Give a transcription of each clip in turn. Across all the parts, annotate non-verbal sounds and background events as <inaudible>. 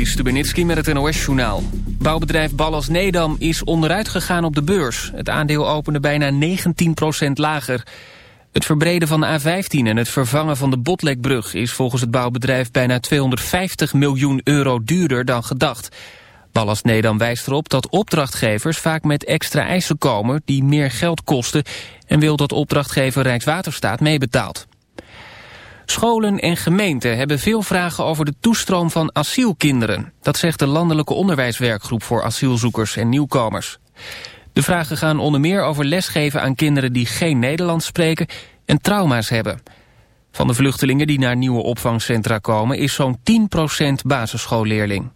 Stubenitski met het NOS-journaal. Bouwbedrijf Ballas Nedam is onderuit gegaan op de beurs. Het aandeel opende bijna 19% lager. Het verbreden van de A15 en het vervangen van de Botlekbrug... is volgens het bouwbedrijf bijna 250 miljoen euro duurder dan gedacht. Ballas Nedam wijst erop dat opdrachtgevers vaak met extra eisen komen... die meer geld kosten en wil dat opdrachtgever Rijkswaterstaat meebetaalt. Scholen en gemeenten hebben veel vragen over de toestroom van asielkinderen. Dat zegt de Landelijke Onderwijswerkgroep voor asielzoekers en nieuwkomers. De vragen gaan onder meer over lesgeven aan kinderen die geen Nederlands spreken en trauma's hebben. Van de vluchtelingen die naar nieuwe opvangcentra komen is zo'n 10% basisschoolleerling.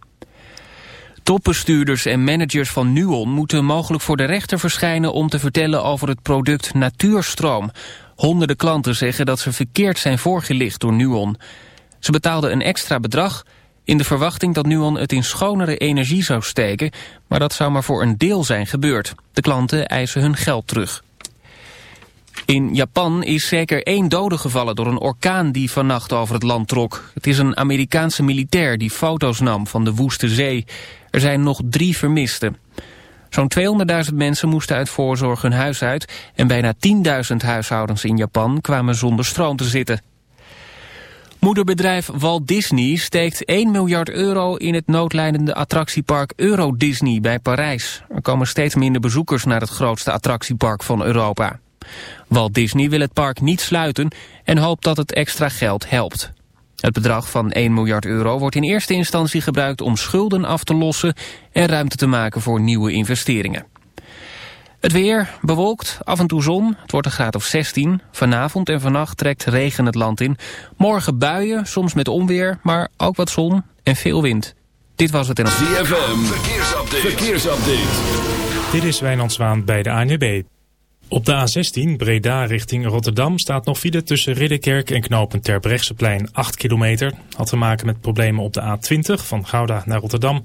Topbestuurders en managers van Nuon moeten mogelijk voor de rechter verschijnen om te vertellen over het product Natuurstroom. Honderden klanten zeggen dat ze verkeerd zijn voorgelicht door Nuon. Ze betaalden een extra bedrag in de verwachting dat Nuon het in schonere energie zou steken, maar dat zou maar voor een deel zijn gebeurd. De klanten eisen hun geld terug. In Japan is zeker één dode gevallen door een orkaan die vannacht over het land trok. Het is een Amerikaanse militair die foto's nam van de woeste zee. Er zijn nog drie vermisten. Zo'n 200.000 mensen moesten uit voorzorg hun huis uit... en bijna 10.000 huishoudens in Japan kwamen zonder stroom te zitten. Moederbedrijf Walt Disney steekt 1 miljard euro in het noodlijdende attractiepark Euro Disney bij Parijs. Er komen steeds minder bezoekers naar het grootste attractiepark van Europa. Walt Disney wil het park niet sluiten en hoopt dat het extra geld helpt. Het bedrag van 1 miljard euro wordt in eerste instantie gebruikt om schulden af te lossen en ruimte te maken voor nieuwe investeringen. Het weer bewolkt, af en toe zon. Het wordt een graad of 16. Vanavond en vannacht trekt regen het land in. Morgen buien, soms met onweer, maar ook wat zon en veel wind. Dit was het in... ZFM, verkeersupdate. verkeersupdate. Dit is Wijnand Zwaan bij de ANWB. Op de A16 Breda richting Rotterdam staat nog file tussen Ridderkerk en knopen Terbrechtseplein 8 kilometer. Had te maken met problemen op de A20 van Gouda naar Rotterdam.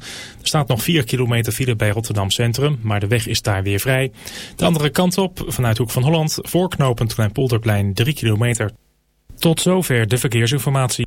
Er staat nog 4 kilometer file bij Rotterdam Centrum, maar de weg is daar weer vrij. De andere kant op, vanuit Hoek van Holland, voor knooppunt Kleinpolderplein 3 kilometer. Tot zover de verkeersinformatie.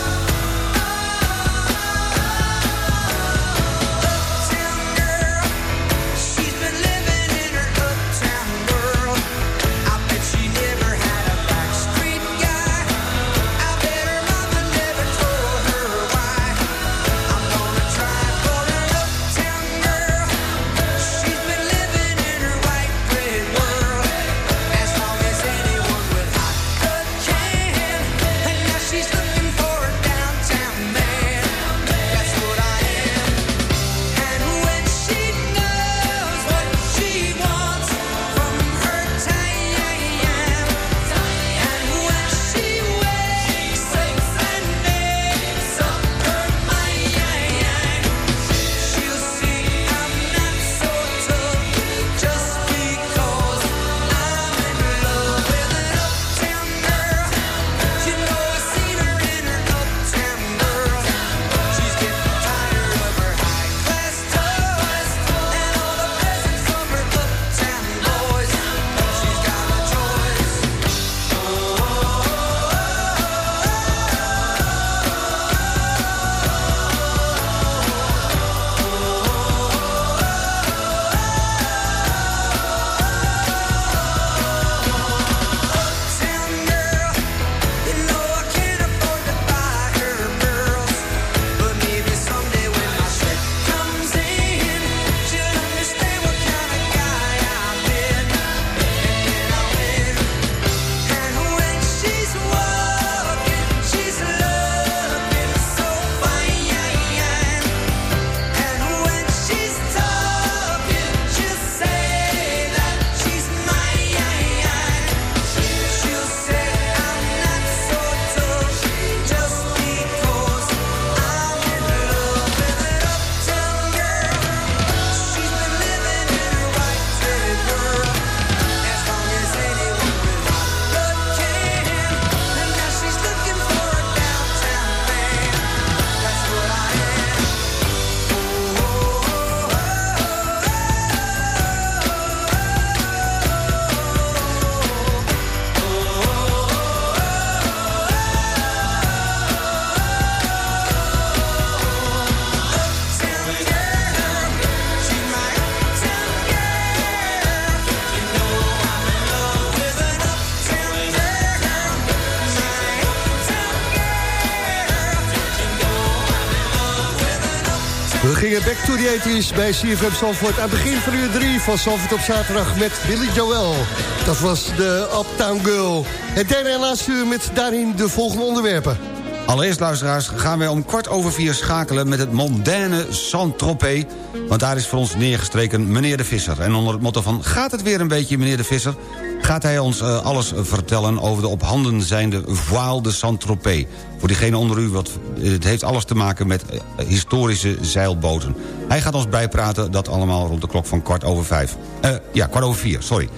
80s bij CFM Zandvoort. Aan het begin van uur 3 van Zandvoort op zaterdag met Billy Joel. Dat was de Uptown Girl. Het derde en laatste uur met daarin de volgende onderwerpen. Allereerst, luisteraars, gaan wij om kwart over vier schakelen... met het mondaine Saint-Tropez. Want daar is voor ons neergestreken meneer de Visser. En onder het motto van gaat het weer een beetje, meneer de Visser... gaat hij ons uh, alles vertellen over de op handen zijnde voile de Saint-Tropez. Voor diegene onder u, wat, het heeft alles te maken met uh, historische zeilboten. Hij gaat ons bijpraten, dat allemaal rond de klok van kwart over vijf. Ja, kwart over vier, sorry.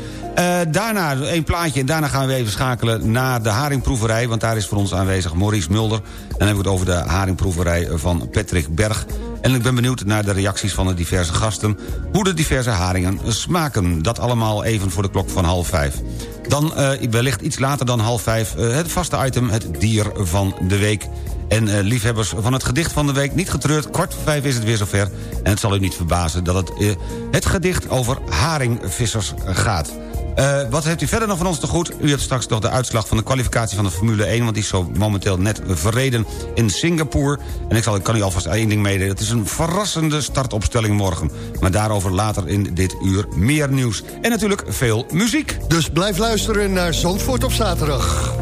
Daarna een plaatje en daarna gaan we even schakelen naar de haringproeverij... want daar is voor ons aanwezig Maurice Mulder. En dan hebben we het over de haringproeverij van Patrick Berg. En ik ben benieuwd naar de reacties van de diverse gasten... hoe de diverse haringen smaken. Dat allemaal even voor de klok van half vijf. Dan uh, wellicht iets later dan half vijf uh, het vaste item, het dier van de week... En uh, liefhebbers van het gedicht van de week, niet getreurd... kwart voor vijf is het weer zover. En het zal u niet verbazen dat het, het gedicht over haringvissers gaat. Uh, wat heeft u verder nog van ons te goed? U hebt straks nog de uitslag van de kwalificatie van de Formule 1... want die is zo momenteel net verreden in Singapore. En ik, zal, ik kan u alvast één ding meedelen. Het is een verrassende startopstelling morgen. Maar daarover later in dit uur meer nieuws. En natuurlijk veel muziek. Dus blijf luisteren naar Zandvoort op zaterdag.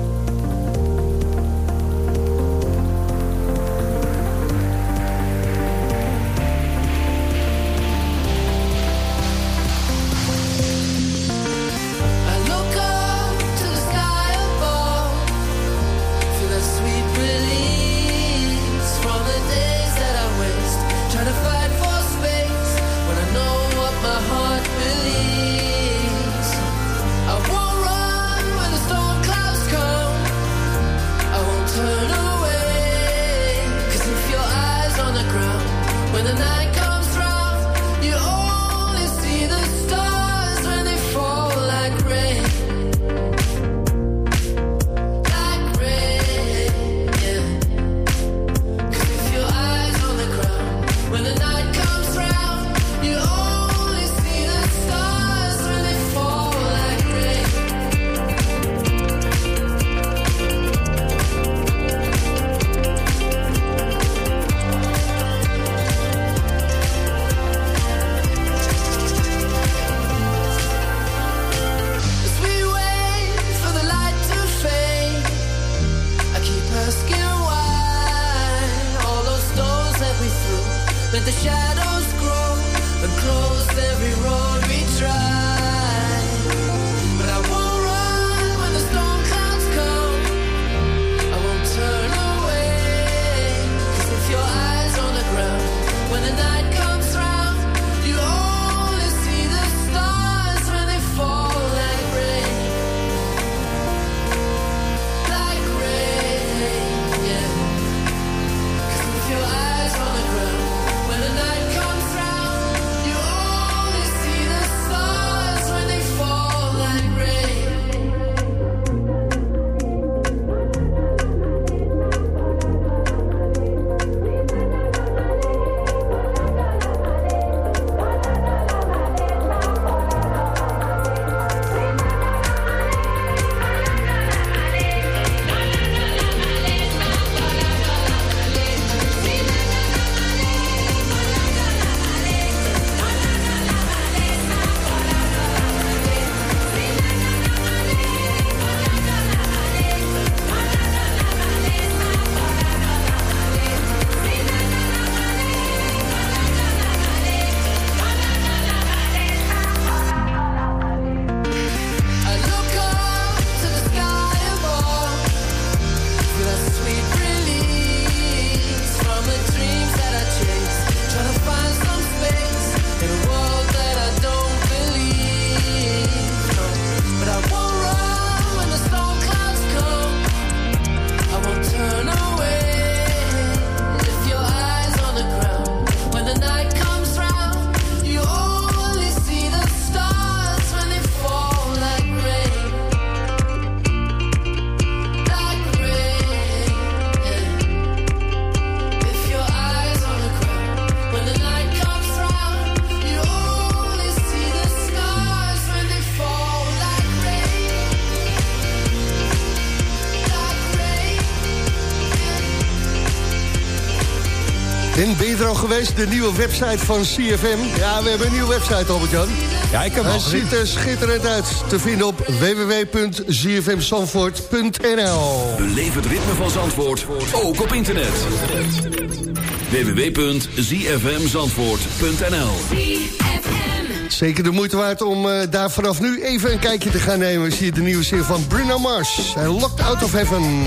En ben je er al geweest, de nieuwe website van CFM? Ja, we hebben een nieuwe website, Albert-Jan. Ja, ik heb Hij al gezien. ziet er schitterend uit. Te vinden op www.zfmzandvoort.nl Beleef het ritme van Zandvoort, ook op internet. www.zfmzandvoort.nl Zeker de moeite waard om eh, daar vanaf nu even een kijkje te gaan nemen. Zie je de nieuwe serie van Bruno Mars. En Locked Out of Heaven.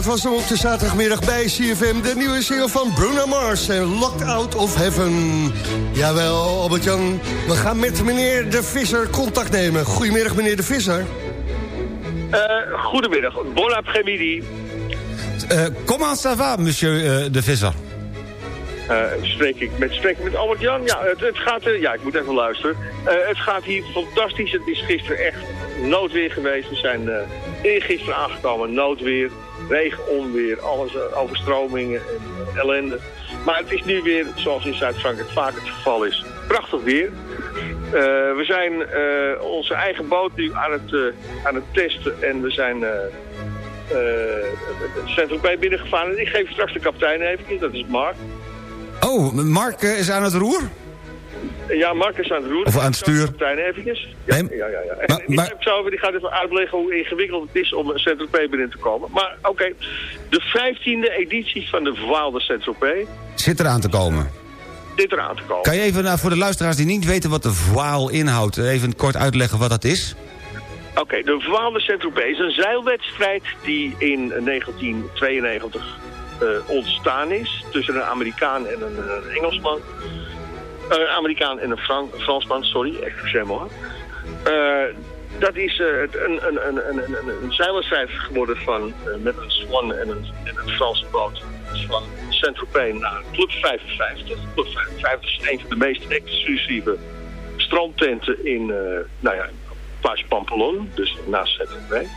Dat was hem op de zaterdagmiddag bij CFM. De nieuwe single van Bruno Mars en Locked Out of Heaven. Jawel, Albert-Jan. We gaan met meneer De Visser contact nemen. Goedemiddag, meneer De Visser. Eh, goedemiddag, bon après-midi. Eh, comment ça va, monsieur eh, de Visser? Eh, spreek ik met, spreek ik met Albert Jan? Ja, het, het gaat, ja, ik moet even luisteren. Het gaat hier fantastisch. Het is gisteren echt noodweer geweest. We zijn eergisteren aangekomen, noodweer, regen, onweer, alles, eh, overstromingen en ellende. Maar het is nu weer, zoals in Zuid-Frankrijk vaak het geval is, prachtig weer. Eh, we zijn eh, onze eigen boot nu aan het, eh, aan het testen en we zijn... eh eh, centrum bij binnengevaren. Ik geef straks de kapitein even, dat is Mark. Oh, Mark eh, is aan het roer? Ja, Mark is aan het roeren. Of aan het stuur. Kapitein eventjes. Ja, Nee, ja, ja. ja. En maar- die maar- die gaat even uitleggen hoe ingewikkeld het is om Saint-Tropez binnen te komen. Maar oké, de vijftiende editie van de verwaalde Saint-Tropez Zit eraan te komen. dit eraan te komen. Kan je even, nou, voor de luisteraars die niet weten wat de voile inhoudt... even kort uitleggen wat dat is? Oké, de verwaalde Saint-Tropez is een zeilwedstrijd die in 1992 eh, ontstaan is tussen een Amerikaan en een, een Engelsman. Eh, Amerikaan en een Fran- Fransman, sorry, excuseer me hoor. Eh, dat is eh, een, een, een, een, een, een, zeilwedstrijd geworden van, met een Swan en een, en een Franse boot van Saint-Tropez naar Club 55. Club 55 is een van de meest exclusieve strandtenten in, eh nou ja, Plage Pampelon, dus naast Saint-Tropez.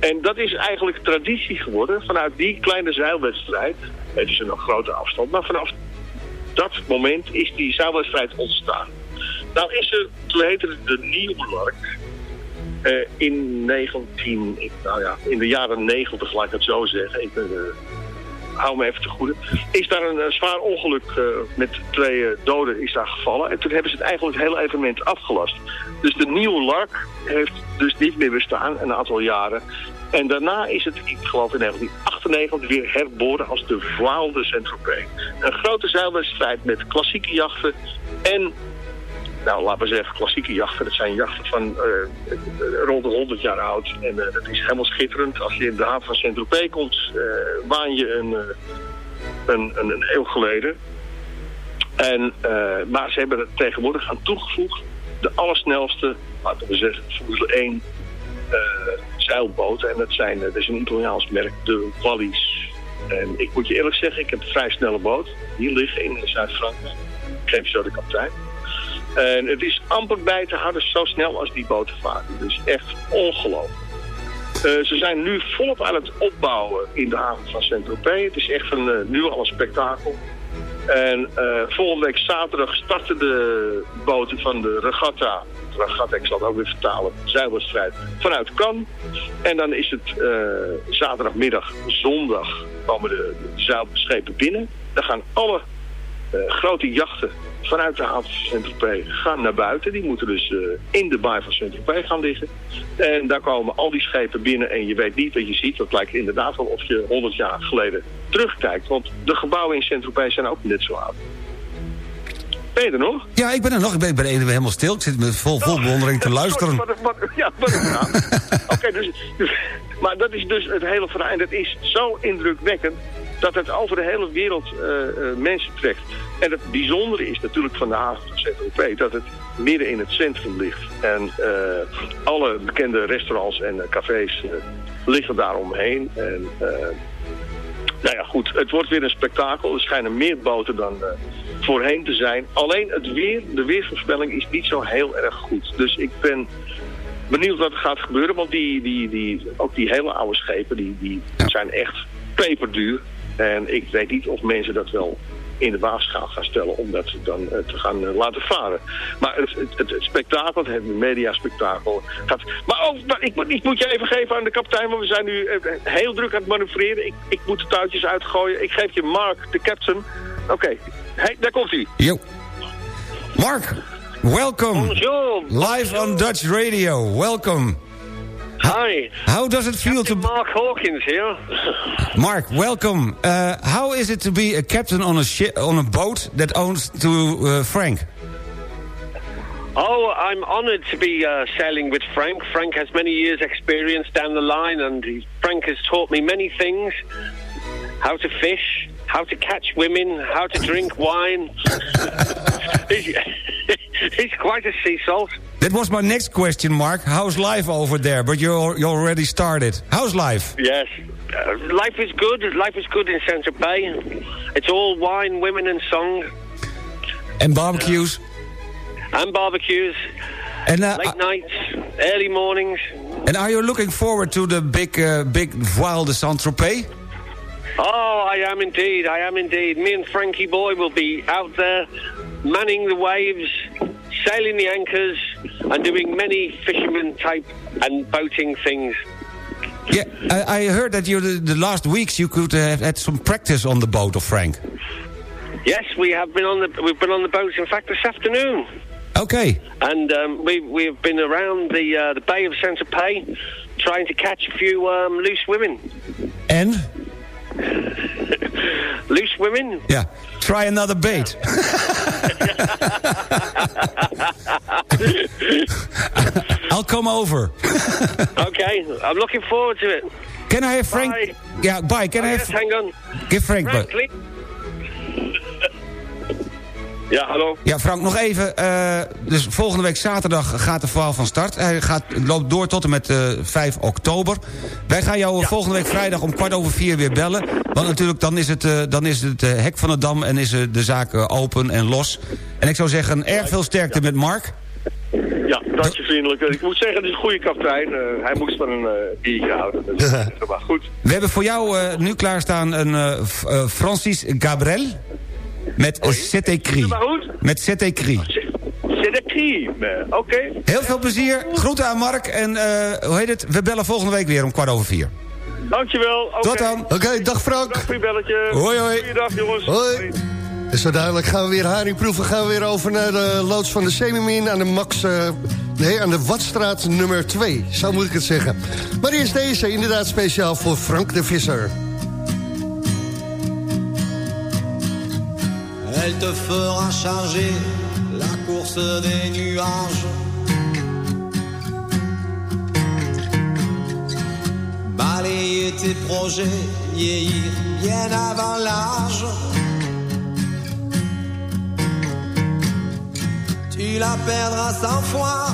En dat is eigenlijk traditie geworden vanuit die kleine zeilwedstrijd. Het is een grote afstand, maar vanaf dat moment is die zeilwedstrijd ontstaan. Nou is er, toen heette het de Nieuwlark. eh, in 19, ik- nou ja, in de jaren 90, laat ik het zo zeggen. Ik eh, hou me even te goede. Is daar een, eh, zwaar ongeluk met twee doden is daar gevallen. En toen hebben ze het eigenlijk het hele evenement afgelast. Dus de nieuwe Lark heeft dus niet meer bestaan, een aantal jaren. En daarna is het, ik geloof in 1998, weer herboren als de Vlaalde Saint-Tropez. Een grote zeilwedstrijd met klassieke jachten en nou, laten we zeggen, klassieke jachten. Dat zijn jachten van eh, rond de 100 jaar oud. En eh, dat is helemaal schitterend. Als je in de haven van Saint-Tropez komt, eh, waan je een, een, een, een eeuw geleden. En, maar ze hebben er tegenwoordig aan toegevoegd de allersnelste, laten we zeggen, Formule 1 eh, zeilboten. En dat, zijn, eh, dat is een Italiaans merk, de Wallis. En ik moet je eerlijk zeggen, ik heb een vrij snelle boot. Hier liggen in Zuid-Frankrijk. Ik geef je zo de kapitein. En het is amper bij te houden zo snel als die boten varen. Dus echt ongelooflijk. Eh, ze zijn nu volop aan het opbouwen in de haven van Saint-Tropez. Het is echt een, eh, nu al een spektakel. En eh, volgende week zaterdag starten de boten van de regatta. Regatta, ik zal het ook weer vertalen, zeilwedstrijd, vanuit Cannes. En dan is het eh, zaterdagmiddag, zondag, komen de, de zeilschepen binnen. Dan gaan alle eh, grote jachten vanuit de haven van Saint-Tropez gaan naar buiten. Die moeten dus in de baai van Saint-Tropez gaan liggen. En daar komen al die schepen binnen en je weet niet wat je ziet. Dat lijkt inderdaad wel of je 100 jaar geleden terugkijkt. Want de gebouwen in Saint-Tropez zijn ook net zo oud. Ben je er nog? Ja, ik ben er nog. Ik ben, ik ben helemaal stil. Ik zit met vol, vol bewondering te <laughs> luisteren. Wat, wat, ja, wat. <laughs> Oké, dus, dus, maar dat is dus het hele verhaal. En dat is zo indrukwekkend dat het over de hele wereld eh, eh, mensen trekt. En het bijzondere is natuurlijk van de haven van Saint-Tropez dat het midden in het centrum ligt. En eh, alle bekende restaurants en cafés liggen daaromheen. En eh, nou ja, goed, het wordt weer een spektakel. Er schijnen meer boten dan eh, voorheen te zijn. Alleen het weer, de weersvoorspelling is niet zo heel erg goed. Dus ik ben benieuwd wat er gaat gebeuren. Want die, die, die, ook die hele oude schepen, die, die zijn echt peperduur. En ik weet niet of mensen dat wel in de waagschaal gaan stellen om dat dan eh, te gaan eh, laten varen. Maar het, het, het, spektakel, het mediaspektakel gaat... Maar oh, maar ik, moet- ik moet je even geven aan de kapitein, want we zijn nu eh, heel druk aan het manoeuvreren. Ik, ik moet de touwtjes uitgooien. Ik geef je Mark, de captain. Oké, hey, daar komt hij. Mark, welcome. Bonjour. Live on Dutch Radio. Welcome. Hi, How does it feel to... Mark Hawkins here. <laughs> Mark, welcome. Uh, how is it to be a captain on a ship, on a boat that owns to uh, Frank? Oh, I'm honoured to be uh, sailing with Frank. Frank has many years' experience down the line, and he, Frank has taught me many things: how to fish, how to catch women, how to drink wine. <laughs> he's, quite a sea salt. That was my next question, Mark. How's life over there? But you you already started. How's life? Yes, uh, life is good. Life is good in Saint Tropez. It's all wine, women, and song, And barbecues? and barbecues, And, uh, late nights, early mornings. and are you looking forward to the big uh, big Voile de Saint-Tropez? Oh, I am indeed. I am indeed. Me and Frankie Boy will be out there manning the waves, sailing the anchors, and doing many fisherman type and boating things. Yeah, I, I heard that you the, the last weeks you could have had some practice on the boat of Frank. Yes, we have been on the we've been on the boats. In fact, this afternoon, Okay. and um, we we've been around the uh, the Bay of Santa Pay, trying to catch a few um, loose women. En? <laughs> Loose women. Yeah. Try another bait. <laughs> I'll come over. okay, I'm looking forward to it. Can I have Frank... Bye. Ja, bye. Can Oh, I yes, have... hang on. Give Frank... Frank. Ja, hallo. Ja, Frank, nog even. eh, dus volgende week zaterdag gaat de verhaal van start. Hij gaat, loopt door tot en met eh 5 oktober. Wij gaan jou volgende week vrijdag om kwart over vier weer bellen. Want natuurlijk, dan is het, eh, dan is het eh, hek van de dam... en is eh, de zaak eh, open en los. En ik zou zeggen, erg veel sterkte met Mark. Ja, dank je vriendelijk. Ik moet zeggen, het is een goede kapitein. Eh, hij moest van een eh biertje houden. Dus, <laughs> maar goed. We hebben voor jou eh, nu klaarstaan een eh, eh, Francis Gabriel... met goed. Met. C'est de crime. Oké. Heel veel plezier. Groeten aan Mark. En eh, hoe heet het? We bellen volgende week weer om kwart over vier. Dankjewel. Tot dan. Oké, dag Frank. Dag belletje. Hoi, hoi. Goeiedag jongens. Hoi. En zo dadelijk gaan we weer haringproeven. Gaan we weer over naar de loods van de Semimin aan de Max... eh, nee, aan de Watstraat nummer 2. Zo moet ik het zeggen. Maar eerst deze, inderdaad speciaal voor Frank de Visser. Elle te fera changer la course des nuages. Balayer tes projets, vieillir bien avant l'âge. Tu la perdras sans foi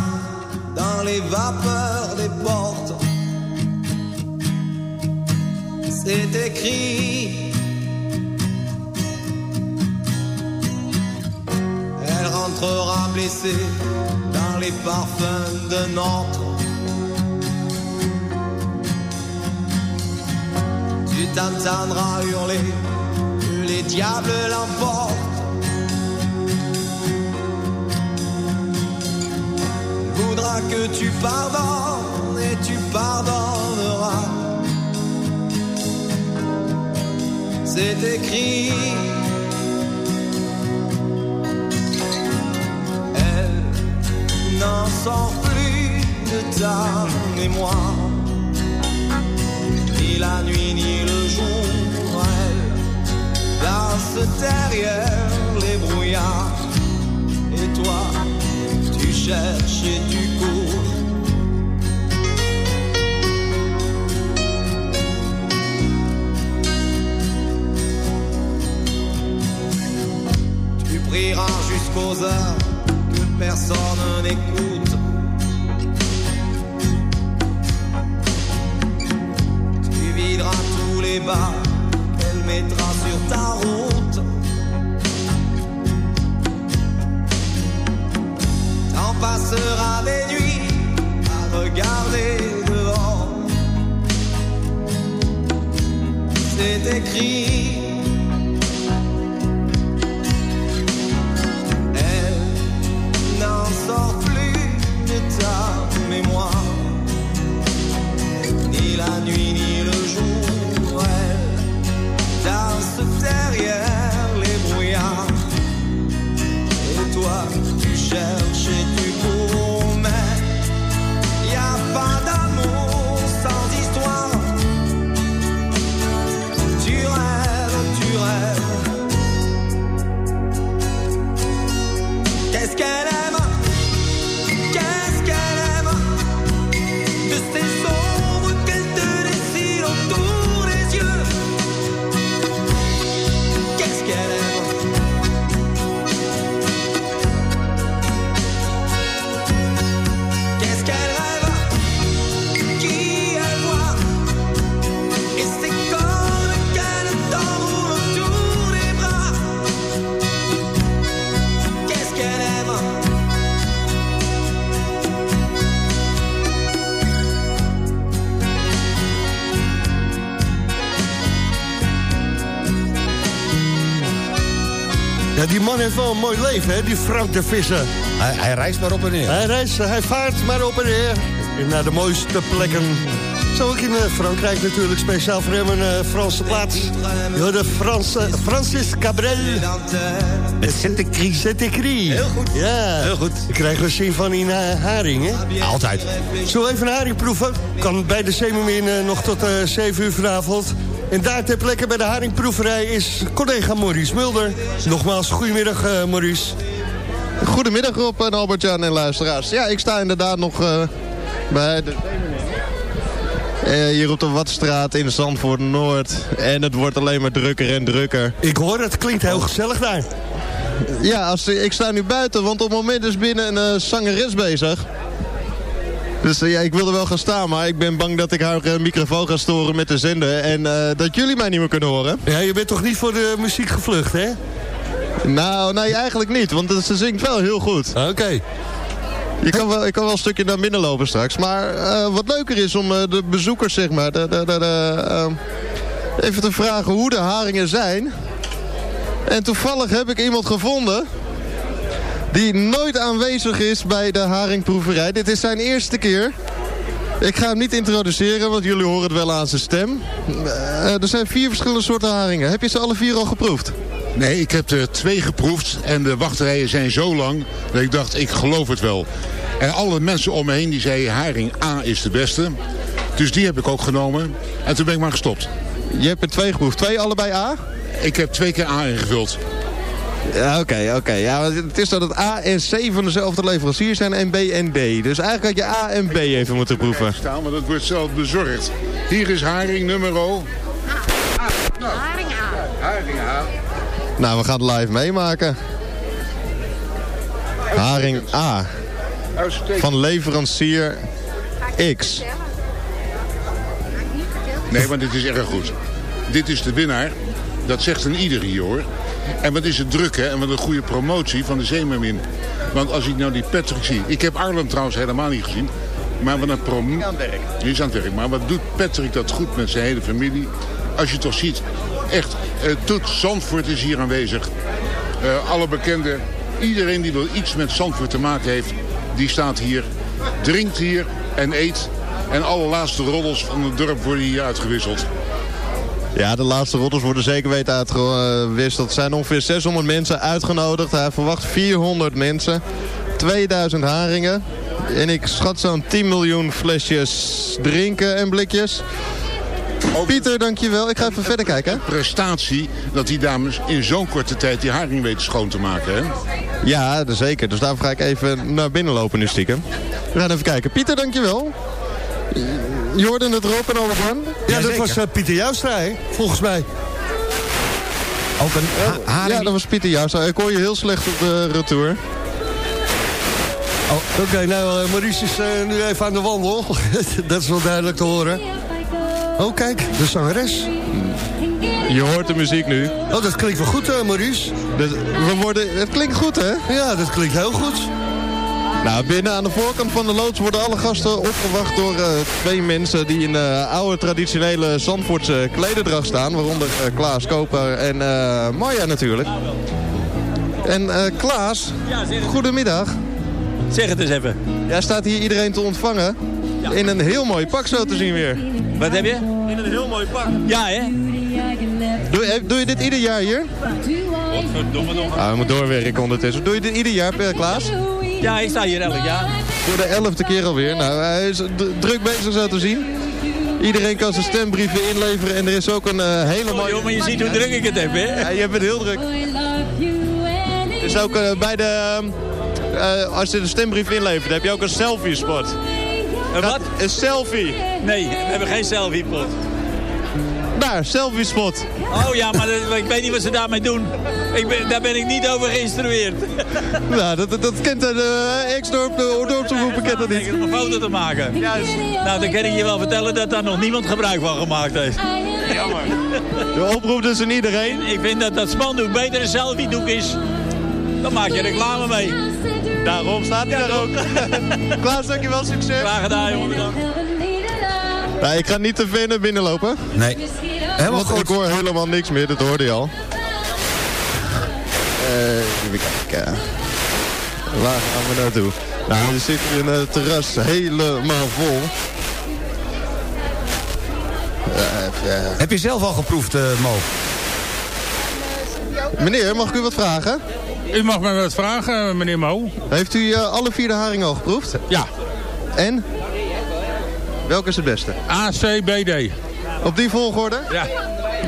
dans les vapeurs des portes. C'est écrit rentrera blessée dans les parfums de Nantes. Tu t'entendras hurler que les diables l'emportent. Elle voudra que tu pardonnes et tu pardonneras. C'est écrit. N'en sort plus de ta mémoire. Ni la nuit ni le jour, elle danse derrière les brouillards. Et toi, tu cherches et tu cours. Tu prieras jusqu'aux heures personne n'écoute. Tu videras tous les bas qu'elle mettra sur ta route. T'en passeras des nuits à regarder dehors. C'est écrit. Een mooi leven, hè, die Frank de Visser. Hij, hij reist maar op en neer. Hij reist, hij vaart maar op en neer. Naar de mooiste plekken. Zo ook in eh, Frankrijk natuurlijk, speciaal voor hem een eh, Franse plaats. Ja, de Franse, Francis Cabrel. Met Saint-Écrit. Saint-Écrit. Heel goed. Ja. Heel goed. Dan krijgen we zin van in eh, haring, hè? Altijd. Zullen we even een haring proeven? Kan bij de Zeemermin eh, nog tot eh 7 uur vanavond. En daar ter plekke bij de haringproeverij is collega Maurice Mulder. Nogmaals, goedemiddag eh, Maurice. Goedemiddag Rob en Albert-Jan en luisteraars. Ja, ik sta inderdaad nog eh, bij de... Eh, hier op de Watstraat in Zandvoort Noord. En het wordt alleen maar drukker en drukker. Ik hoor het, klinkt heel gezellig daar. Ja, als, ik sta nu buiten, want op het moment is binnen een zangeres bezig. Dus eh, ja, ik wilde wel gaan staan, maar ik ben bang dat ik haar eh, microfoon ga storen met de zender. En eh, dat jullie mij niet meer kunnen horen. Ja, je bent toch niet voor de muziek gevlucht, hè? Nou, nee, eigenlijk niet, want ze zingt wel heel goed. Oké. Je kan wel, ik kan wel een stukje naar binnen lopen straks. Maar wat leuker is om de bezoekers, zeg maar, de, de, de, even te vragen hoe de haringen zijn. En toevallig heb ik iemand gevonden die nooit aanwezig is bij de haringproeverij. Dit is zijn eerste keer. Ik ga hem niet introduceren, want jullie horen het wel aan zijn stem. Eh, er zijn vier verschillende soorten haringen. Heb je ze alle vier al geproefd? Nee, ik heb er twee geproefd en de wachtrijen zijn zo lang dat ik dacht, ik geloof het wel. En alle mensen om me heen die zeiden, haring A is de beste. Dus die heb ik ook genomen en toen ben ik maar gestopt. Je hebt er twee geproefd. Twee allebei A? Ik heb twee keer A ingevuld. Ja, oké, oké. Ja, het is dat het A en C van dezelfde leverancier zijn en B en D. Dus eigenlijk had je A en B even moeten proeven. Staan, maar dat wordt zelf bezorgd. Hier is haring nummer O. Haring A. Haring A. Nou, we gaan het live meemaken. Haring A. Van leverancier X. Nee, maar dit is erg goed. Dit is de winnaar. Dat zegt een ieder hier hoor. En wat is het druk hè. En wat een goede promotie van de Zeemermin. Want als ik nou die Patrick zie. Ik heb Arlen trouwens helemaal niet gezien. Maar wat een promo... Die is aan het werk. Maar wat doet Patrick dat goed met zijn hele familie. Als je toch ziet. Echt. Uh, Toet Zandvoort is hier aanwezig. Eh, alle bekenden. Iedereen die wil iets met Zandvoort te maken heeft. Die staat hier. Drinkt hier. En eet. En alle laatste roddels van het dorp worden hier uitgewisseld. Ja, de laatste rotters worden zeker weten uitgewisseld. Er zijn ongeveer 600 mensen uitgenodigd. Hij verwacht 400 mensen. 2000 haringen. En ik schat zo'n 10 miljoen flesjes drinken en blikjes. Pieter, dankjewel. Ik ga even verder kijken. Prestatie dat die dames in zo'n korte tijd die haring weten schoon te maken. Hè? Ja, zeker. Dus daarvoor ga ik even naar binnen lopen nu stiekem. We gaan even kijken. Pieter, dankjewel. Je hoorde het erop en van? Ja, dat was eh, Pieter Joustra, hè? volgens mij. Ook een ha-. Ja, dat was Pieter Jouwstra. Ik hoor je heel slecht op de retour. Oh, Oké, nou, eh, Maurice is eh, nu even aan de wandel. <laughs> dat is wel duidelijk te horen. Oh, kijk, de zangeres. Je hoort de muziek nu. Oh, dat klinkt wel goed, eh, Maurice. Dus we worden, het klinkt goed, hè? Ja, dat klinkt heel goed. Nou, binnen aan de voorkant van de loods worden alle gasten opgewacht door eh, twee mensen die in de oude traditionele Zandvoortse klederdracht staan. Waaronder eh, Klaas Koper en eh Marja natuurlijk. En eh, Klaas, goedemiddag. Zeg het eens even. Jij staat hier iedereen te ontvangen. In een heel mooi pak zo te zien weer. Wat heb je? In een heel mooi pak. Ja, hè? Doe, doe je dit ieder jaar hier? Godverdomme nog. Ah, we moeten doorwerken ondertussen. Doe je dit ieder jaar, Per Klaas? Ja, ik sta hier elk jaar. Voor de elfde keer alweer. Nou, hij is druk bezig zo te zien. Iedereen kan zijn stembrieven inleveren en er is ook een eh, hele mooie... joh, maar je ziet hoe druk ik het heb, hè? Ja, je hebt het heel druk. Er is ook eh, bij de... eh, als je de stembrief inlevert, heb je ook een selfie-spot. Een wat? Een selfie. Nee, we hebben geen selfie-pot. Daar, selfie-spot. Oh ja, maar ik weet niet wat ze daarmee doen. Ik ben, daar ben ik niet over geïnstrueerd. <laughs> Nou, dat, dat, dat kent de uh, ex-dorp, de dorpsomroep bekent dat niet. Om een foto te maken. Juist. Nou, dan kan ik je wel vertellen dat daar nog niemand gebruik van gemaakt heeft. Jammer. De oproep dus aan iedereen. Ik vind dat dat spandoek beter een selfie-doek is. Dan maak je reclame mee. Daarom staat hij daar ook. <laughs> Klaas, dankjewel, succes. Graag gedaan, jongen. Ja, ik ga niet te ver naar binnen lopen. Nee. Helemaal Want ik goed. hoor helemaal niks meer, dat hoorde je al. Eh, even kijken. Waar gaan we naartoe? Nou, we zitten in het terras helemaal vol. even- Heb je zelf al geproefd, eh, Mo? Meneer, mag ik u wat vragen? U mag me wat vragen, meneer Mo. Heeft u eh, alle vier de haringen al geproefd? Ja. En? Welke is het beste? ACBD. Op die volgorde? Ja.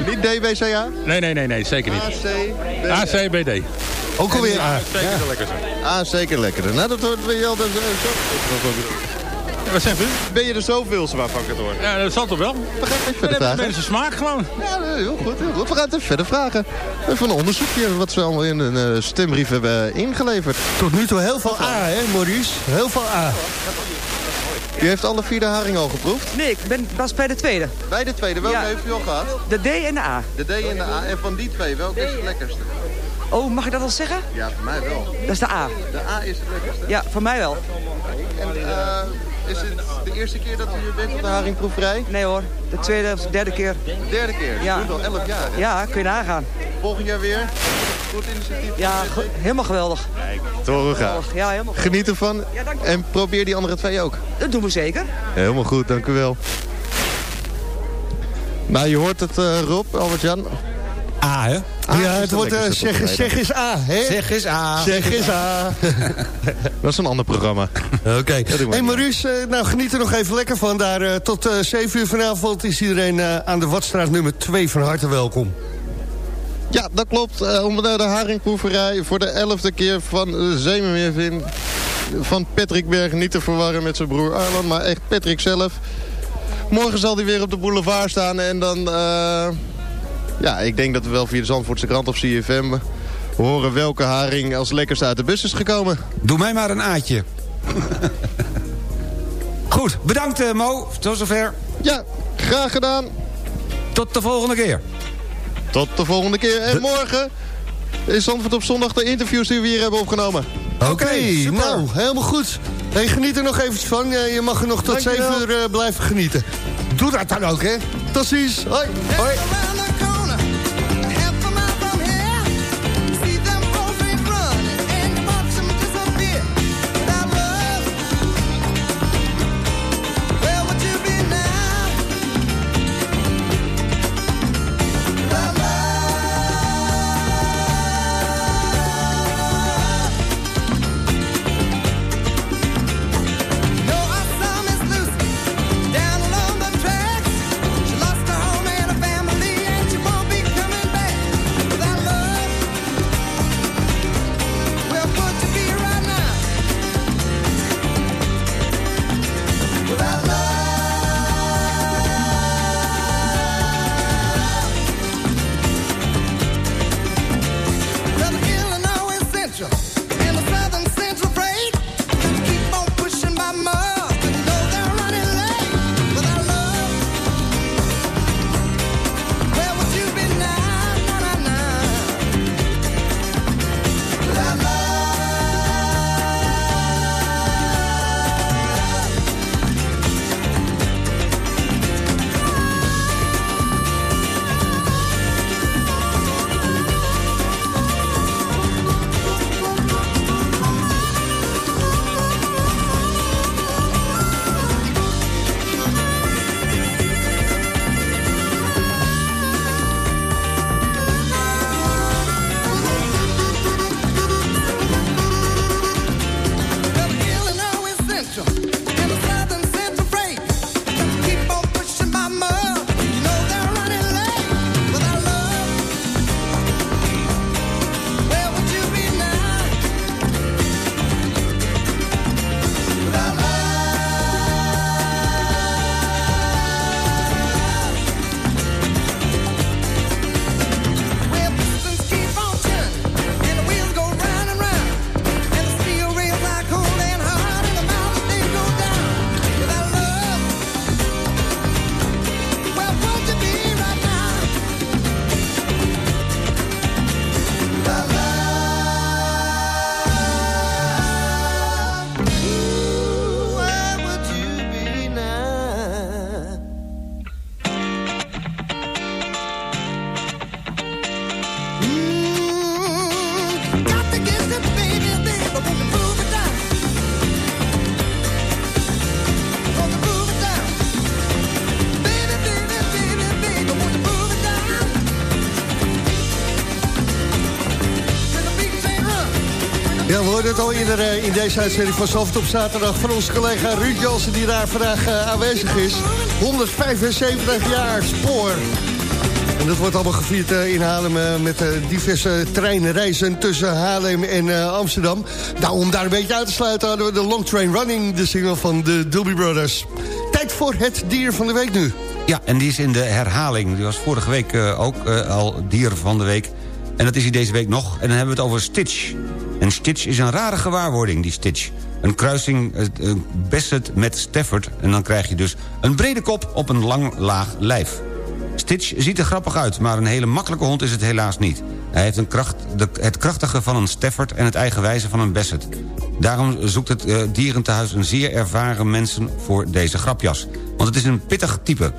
Niet DBCA? Nee, nee, nee, nee, zeker niet. AC, ACBD. Ook alweer A. Zeker de lekkerste. Ah, zeker lekkerder. Nou, dat wordt weer zo. Wat zegt u? Ben je er zoveelste waarvan ik het hoor? Ja, dat zal toch wel? We gaan even verder vragen. mensen smaak gewoon. Ja, heel goed, heel goed. We gaan het even verder vragen. Even een onderzoekje wat ze allemaal in een eh, stembrief hebben ingeleverd. Tot nu toe heel veel A, hè, Maurice? Heel veel A. U heeft alle vier de haringen al geproefd? Nee, ik ben pas bij de tweede. Bij de tweede, welke Ja. heeft u al gehad? De D en de A. De D en de A. En van die twee, welke is het lekkerste? Oh, mag ik dat al zeggen? Ja, voor mij wel. Dat is de A. De A is het lekkerste. Ja, voor mij wel. En eh, is het de eerste keer dat u hier bent op de haringproeverij? Nee hoor, de tweede of de derde keer. De derde keer? Ja. Doet al elf jaar, hè? Ja, kun je nagaan. Volgend jaar weer? Goed initiatief? Ja, helemaal geweldig. Toren Geweldig. Ja, helemaal goed. Geniet ervan. Ja. En probeer die andere twee ook. Dat doen we zeker. Helemaal goed, dank u wel. Nou, je hoort het, eh, Rob, Albert-Jan. A, hè? ja, is het wordt eh, zeg, zeg eens A, hè? Zeg eens A. Zeg eens A. <laughs> Dat is een ander programma. Oké. Hey. Maurice, eh, nou geniet er nog even lekker van. Daar eh, tot eh 7 uur vanavond is iedereen eh, aan de Watstraat nummer 2 van harte welkom. Ja, dat klopt. Eh, om de, haringproeverij voor de elfde keer van uh, Zeemermeervin. Van Patrick Berg, niet te verwarren met zijn broer Arlan, maar echt Patrick zelf. Morgen zal hij weer op de boulevard staan en dan... eh, ja, ik denk dat we wel via de Zandvoortse krant of CFM horen welke haring als lekkerste uit de bus is gekomen. Doe mij maar een A'tje. <laughs> Goed, bedankt eh, Mo. Tot zover. Ja, graag gedaan. Tot de volgende keer. Tot de volgende keer. En morgen is Zandvoort op zondag de interviews die we hier hebben opgenomen. Oké, nou, helemaal goed. Hey, geniet er nog even van. Eh, je mag er nog tot Dankjewel. 7 uur eh, blijven genieten. Doe dat dan ook, hè. Tot ziens. Hoi. Hoi. Het al eh, in deze uitzending van Zalvert op zaterdag... van onze collega Ruud Jansen die daar vandaag eh, aanwezig is. 175 jaar spoor. En dat wordt allemaal gevierd eh, in Haarlem met diverse treinreizen tussen Haarlem en Amsterdam. Nou, om daar een beetje uit te sluiten hadden we de Long Train Running, de single van de Doobie Brothers. Tijd voor het dier van de week nu. Ja, en die is in de herhaling. Die was vorige week ook al dier van de week. En dat is hij deze week nog. En dan hebben we het over Stitch. En Stitch is een rare gewaarwording, die Stitch. Een kruising eh, eh, Bassett met Stafford. En dan krijg je dus een brede kop op een lang laag lijf. Stitch ziet er grappig uit, maar een hele makkelijke hond is het helaas niet. Hij heeft een kracht, de, het krachtige van een Stafford en het eigenwijze van een Basset. Daarom zoekt het uh, dierentehuis een zeer ervaren mensen voor deze grapjas. Want het is een pittig type.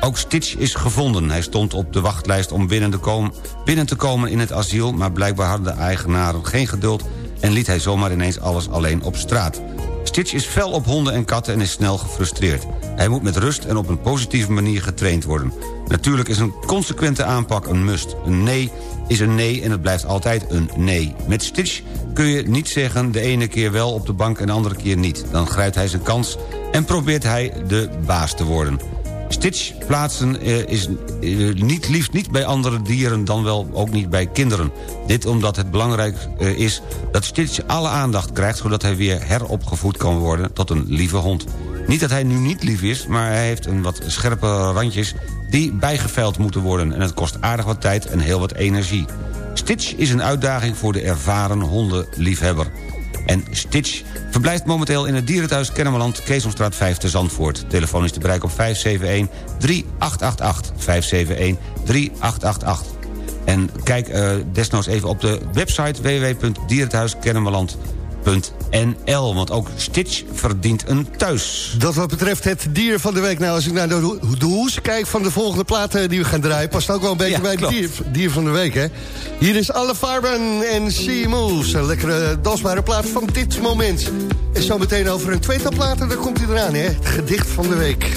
Ook Stitch is gevonden. Hij stond op de wachtlijst om binnen te, komen, binnen te komen in het asiel... maar blijkbaar hadden de eigenaren geen geduld... en liet hij zomaar ineens alles alleen op straat. Stitch is fel op honden en katten en is snel gefrustreerd. Hij moet met rust en op een positieve manier getraind worden. Natuurlijk is een consequente aanpak een must. Een nee is een nee en het blijft altijd een nee. Met Stitch kun je niet zeggen de ene keer wel op de bank en de andere keer niet. Dan grijpt hij zijn kans en probeert hij de baas te worden. Stitch plaatsen eh, is eh, niet, liefst niet bij andere dieren dan wel ook niet bij kinderen. Dit omdat het belangrijk eh, is dat Stitch alle aandacht krijgt... zodat hij weer heropgevoed kan worden tot een lieve hond. Niet dat hij nu niet lief is, maar hij heeft een wat scherpe randjes... die bijgeveild moeten worden en het kost aardig wat tijd en heel wat energie. Stitch is een uitdaging voor de ervaren hondenliefhebber. En Stitch verblijft momenteel in het dierenthuis Kennemerland... Keesomstraat 5 te Zandvoort. Telefoon is te bereiken op 571-3888. 571-3888. En kijk uh, desnoods even op de website www.dierenthuiskennemerland.nl. Want ook Stitch verdient een thuis. Dat wat betreft het dier van de week. Nou, als ik naar de, ho- de hoes kijk van de volgende platen die we gaan draaien... past ook wel een beetje Ja, bij het dier, dier van de week, hè? Hier is Alle Farben en Sea Moves. Een lekkere dansbare plaat van dit moment. En zo meteen over een tweetal platen, dan komt hij eraan, hè? Het gedicht van de week.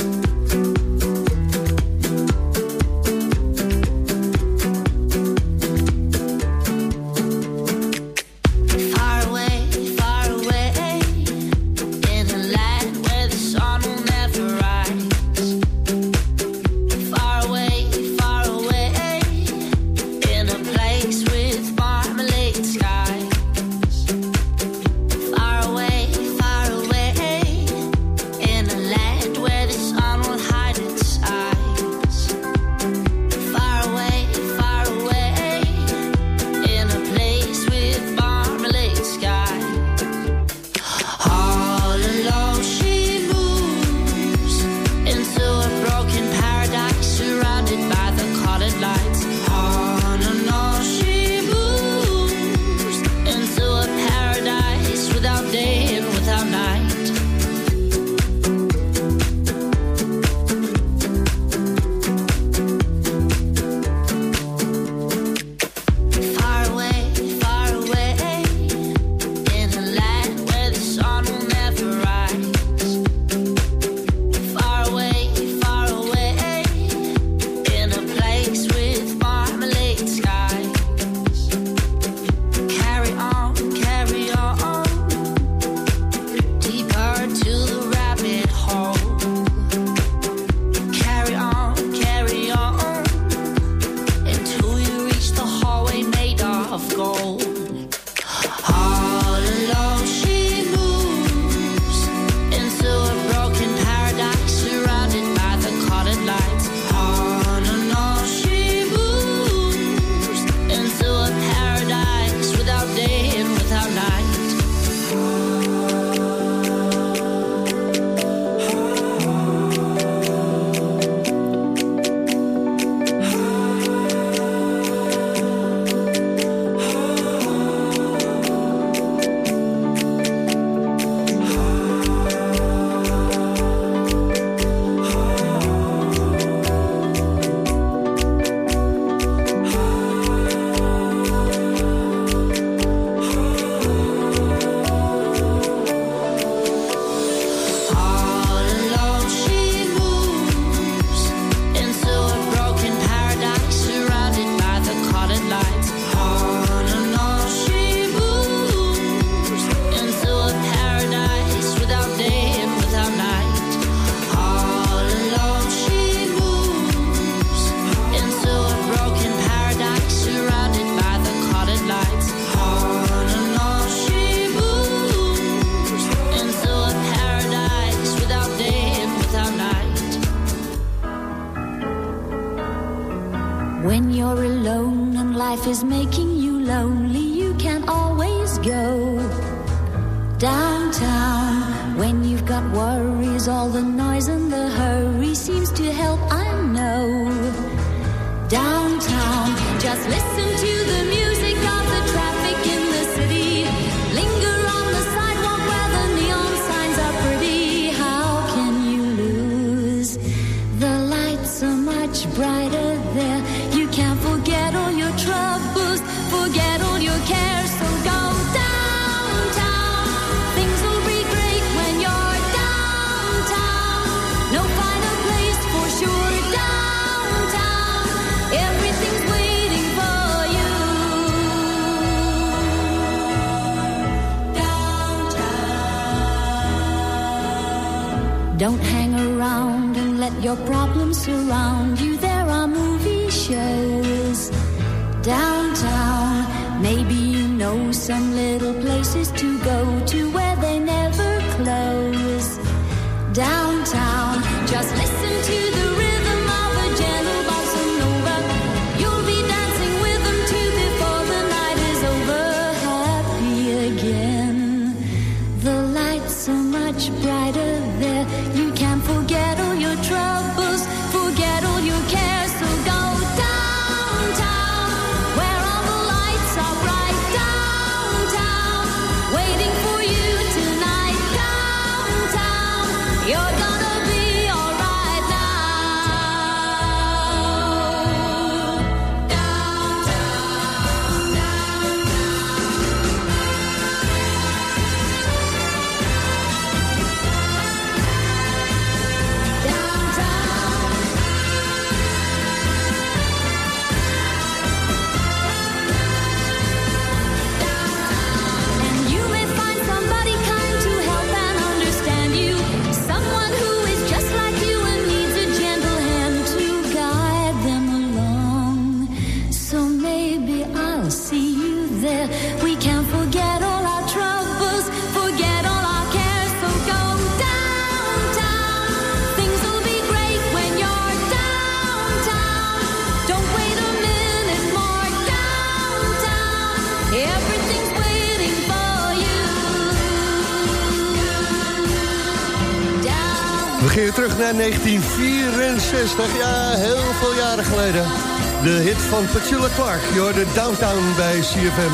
De hit van Petula Clark, je hoorde Downtown bij CFM.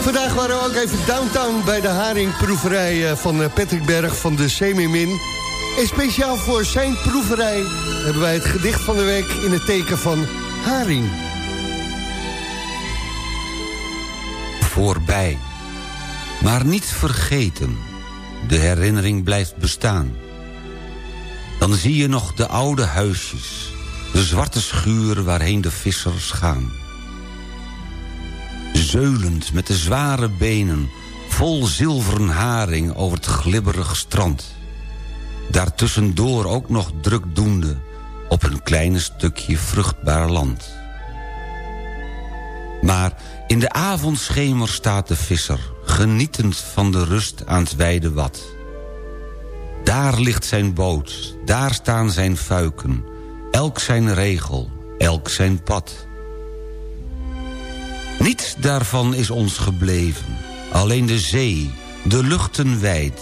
Vandaag waren we ook even downtown bij de haringproeverij eh, van eh, Patrick Berg van de Semimin. En speciaal voor zijn proeverij hebben wij het gedicht van de week in het teken van haring. Voorbij. Maar niet vergeten. De herinnering blijft bestaan. Dan zie je nog de oude huisjes. De zwarte schuur waarheen de vissers gaan. Zeulend met de zware benen. Vol zilveren haring over het glibberig strand. Daartussendoor ook nog drukdoende. Op een kleine stukje vruchtbaar land. Maar in de avondschemer staat de visser... genietend van de rust aan het wijde wat. Daar ligt zijn boot, daar staan zijn fuiken... elk zijn regel, elk zijn pad. Niets daarvan is ons gebleven, alleen de zee, de luchten wijd.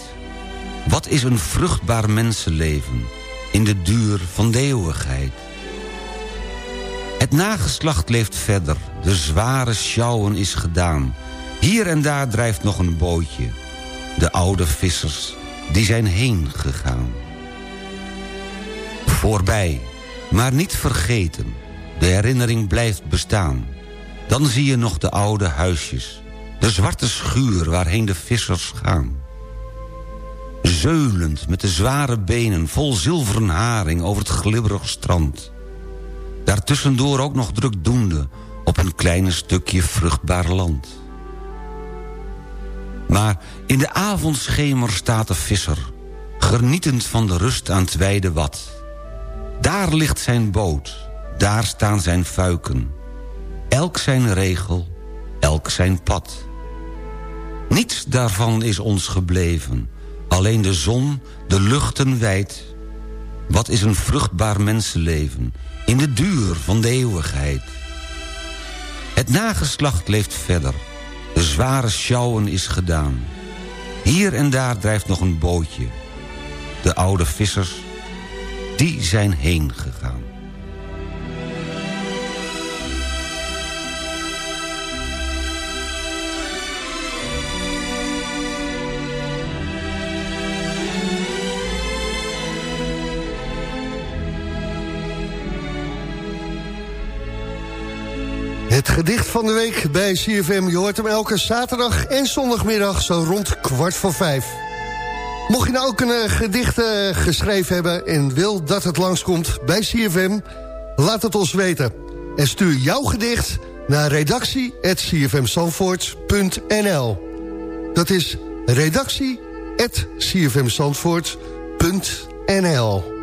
Wat is een vruchtbaar mensenleven... in de duur van de eeuwigheid? Het nageslacht leeft verder, de zware sjouwen is gedaan. Hier en daar drijft nog een bootje. De oude vissers, die zijn heen gegaan. Voorbij, maar niet vergeten. De herinnering blijft bestaan. Dan zie je nog de oude huisjes. De zwarte schuur waarheen de vissers gaan. Zeulend met de zware benen vol zilveren haring over het glibberig strand. Daartussendoor ook nog drukdoende op een kleine stukje vruchtbaar land. Maar in de avondschemer staat de visser... genietend van de rust aan het wijde wat. Daar ligt zijn boot, daar staan zijn fuiken. Elk zijn regel, elk zijn pad. Niets daarvan is ons gebleven. Alleen de zon, de luchten wijd. Wat is een vruchtbaar mensenleven... in de duur van de eeuwigheid. Het nageslacht leeft verder. De zware sjouwen is gedaan. Hier en daar drijft nog een bootje. De oude vissers, die zijn heen gegaan. Het gedicht van de week bij CFM. Je hoort hem elke zaterdag en zondagmiddag zo rond kwart voor vijf. Mocht je nou ook een eh, gedicht eh, geschreven hebben en wil dat het langskomt bij CFM... laat het ons weten. En stuur jouw gedicht naar redactie.cfmzandvoort.nl Dat is redactie.cfmzandvoort.nl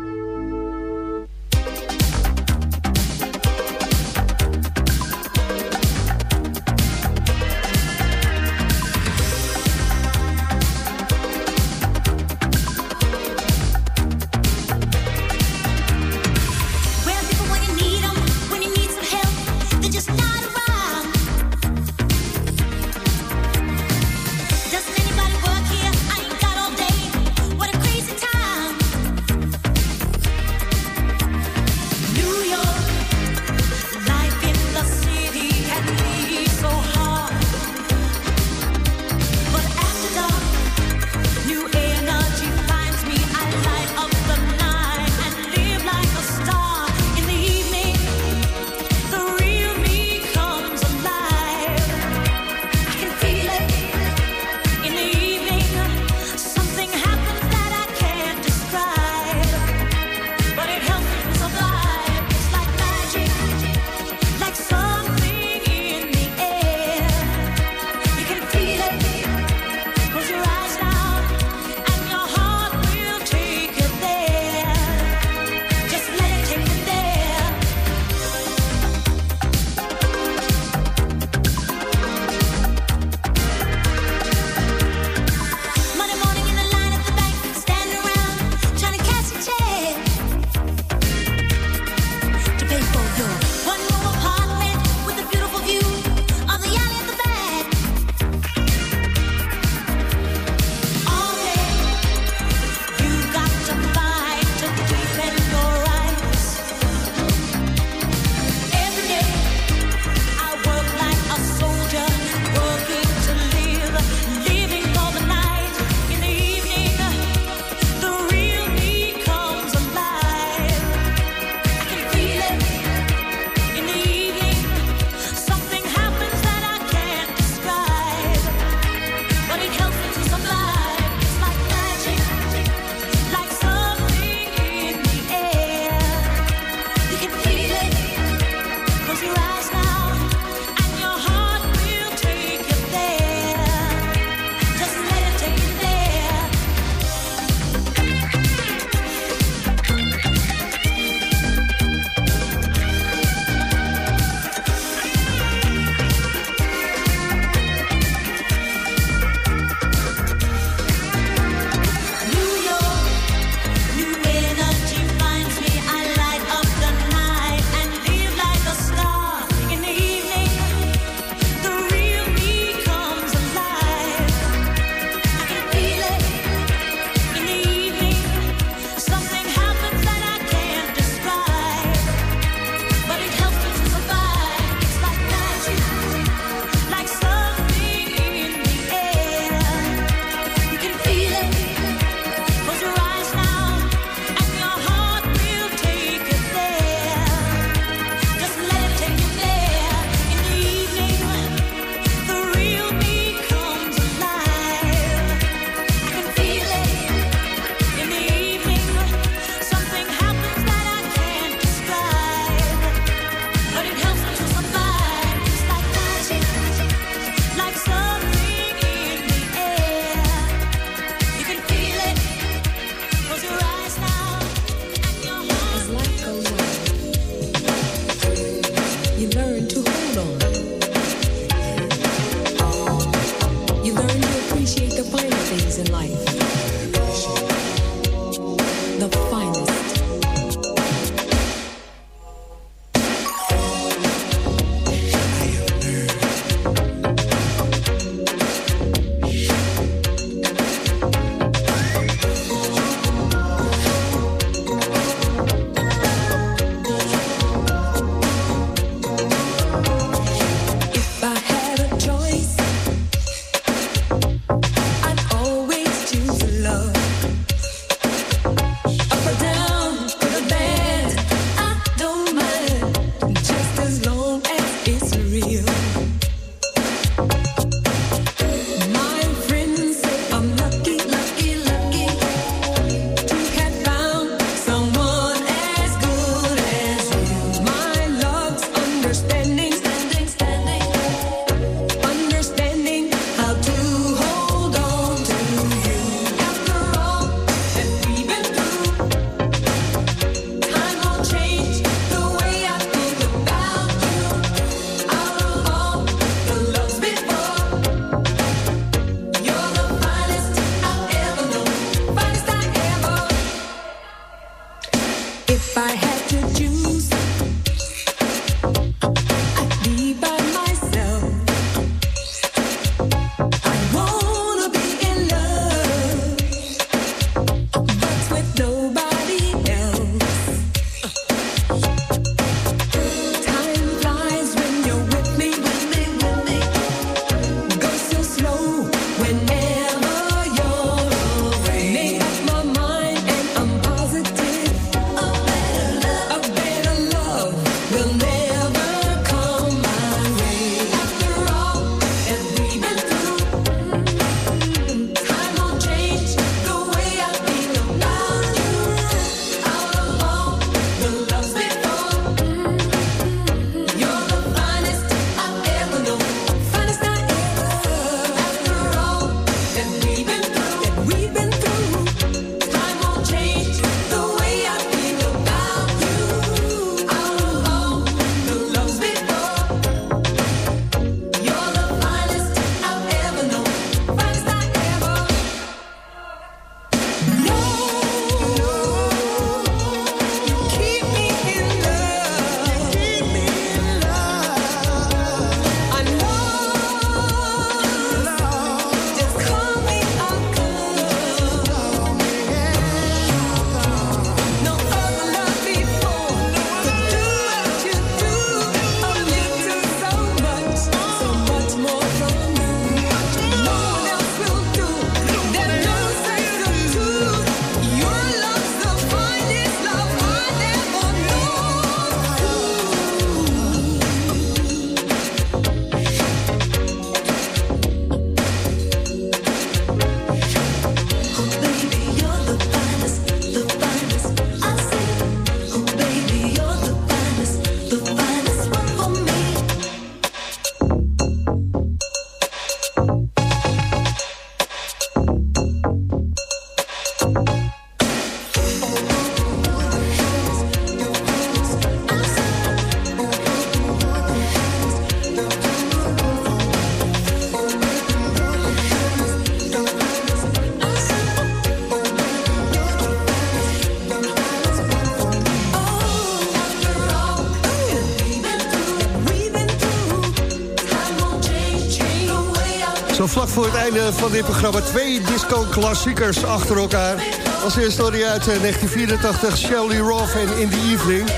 voor het einde van dit programma twee disco-klassiekers achter elkaar. Als eerste je uit eh, 1984 Shelley Roth en In the Evening.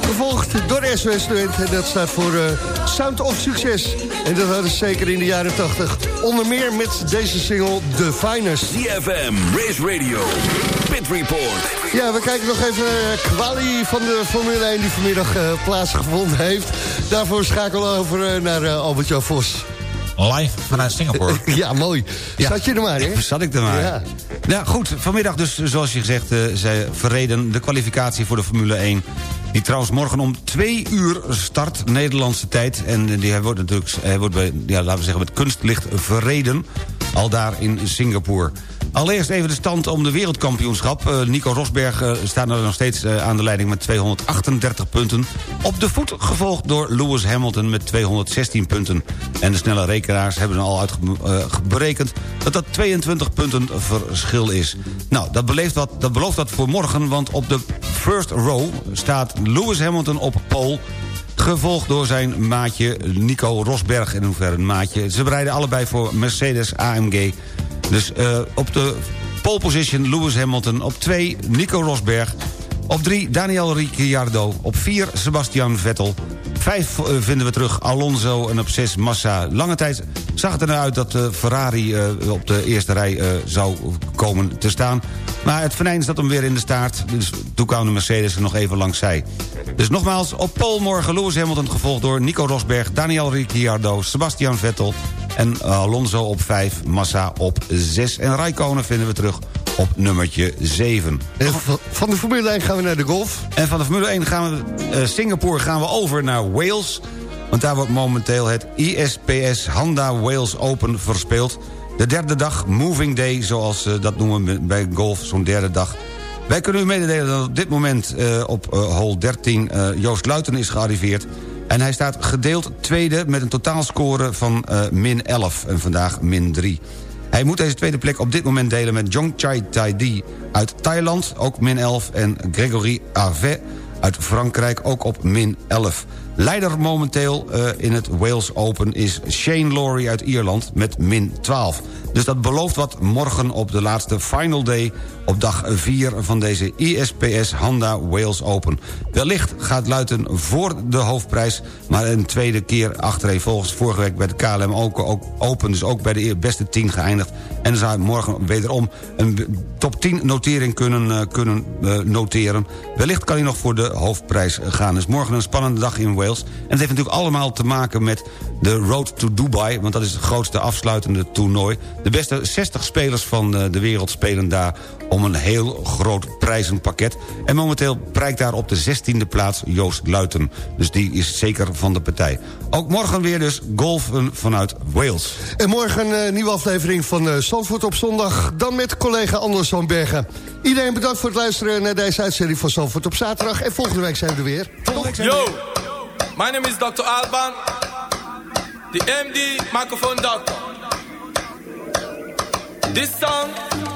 Gevolgd door SOS Student en dat staat voor eh, Sound of Succes. En dat hadden ze zeker in de jaren 80. Onder meer met deze single The Finest. CFM, Race Radio, Pit Report. Ja, we kijken nog even naar de kwalie van de Formule 1 die vanmiddag eh, plaatsgevonden heeft. Daarvoor schakelen we over eh, naar Albert-Jan Vos. Live vanuit Singapore. <laughs> ja, mooi. Zat je er maar, hè? <laughs> Zat ik er maar. Ja. Ja, goed. Vanmiddag dus, zoals je gezegd, uh, zij verreden de kwalificatie voor de Formule 1. Die trouwens morgen om twee uur start, Nederlandse tijd. En die wordt natuurlijk, hij wordt bij, ja, laten we zeggen, met kunstlicht verreden. Al daar in Singapore. Allereerst even de stand om de wereldkampioenschap. Uh, Nico Rosberg uh, staat er nog steeds uh, aan de leiding met 238 punten. Op de voet gevolgd door Lewis Hamilton met 216 punten. En de snelle rekenaars hebben al uitgerekend dat dat 22 punten verschil is. Nou, dat, beleeft wat, dat belooft wat voor morgen, want op de first row staat Lewis Hamilton op pole... Gevolgd door zijn maatje Nico Rosberg. In hoeverre een maatje. Ze bereiden allebei voor Mercedes AMG. Dus uh, op de pole position Lewis Hamilton. Op 2 Nico Rosberg. Op 3 Daniel Ricciardo. Op 4 Sebastian Vettel. 5 uh, vinden we terug Alonso en op 6 Massa. Lange tijd zag het eruit dat uh, Ferrari op de eerste rij zou komen te staan. Maar het venijn zat hem weer in de staart. Dus toen kwam de Mercedes er nog even langs zij. Dus nogmaals, op pole morgen Lewis Hamilton gevolgd door Nico Rosberg... Daniel Ricciardo, Sebastian Vettel en Alonso op 5, Massa op 6. En Raikkonen vinden we terug op nummertje 7. En van de Formule 1 gaan we naar de golf. En van de Formule 1 gaan we, uh, Singapore gaan we over naar Wales. Want daar wordt momenteel het ISPS Honda Wales Open verspeeld. De derde dag, Moving Day, zoals ze dat noemen bij golf, zo'n derde dag. Wij kunnen u mededelen dat op dit moment uh, op hole 13 uh, Joost Luiten is gearriveerd. En hij staat gedeeld tweede met een totaalscore van min 11 en vandaag min 3. Hij moet deze tweede plek op dit moment delen met Jongchai Taidi uit Thailand, ook min 11... en Gregory Ave uit Frankrijk, ook op min 11. Leider momenteel uh, in het Wales Open is Shane Lowry uit Ierland met min 12. Dus dat belooft wat morgen op de laatste final day... op dag 4 van deze ISPS Honda Wales Open. Wellicht gaat Luiten voor de hoofdprijs... maar een tweede keer achtereen volgens vorige week bij de KLM ook, Open... dus ook bij de beste 10 geëindigd. En dan zou hij morgen wederom een top 10 notering kunnen, uh, kunnen uh, noteren. Wellicht kan hij nog voor de hoofdprijs gaan. Dus morgen een spannende dag in Wales. En het heeft natuurlijk allemaal te maken met de Road to Dubai... want dat is het grootste afsluitende toernooi. De beste 60 spelers van de wereld spelen daar om een heel groot prijzenpakket. En momenteel prijkt daar op de 16e plaats Joost Luiten. Dus die is zeker van de partij. Ook morgen weer dus golfen vanuit Wales. En morgen een uh, nieuwe aflevering van uh, Zandvoort op zondag. Dan met collega Anders van Bergen. Iedereen bedankt voor het luisteren naar deze uitzending van Zandvoort op zaterdag. En volgende week zijn we er weer. Yo, my name is Dr. Alban. The MD microphone doctor. This song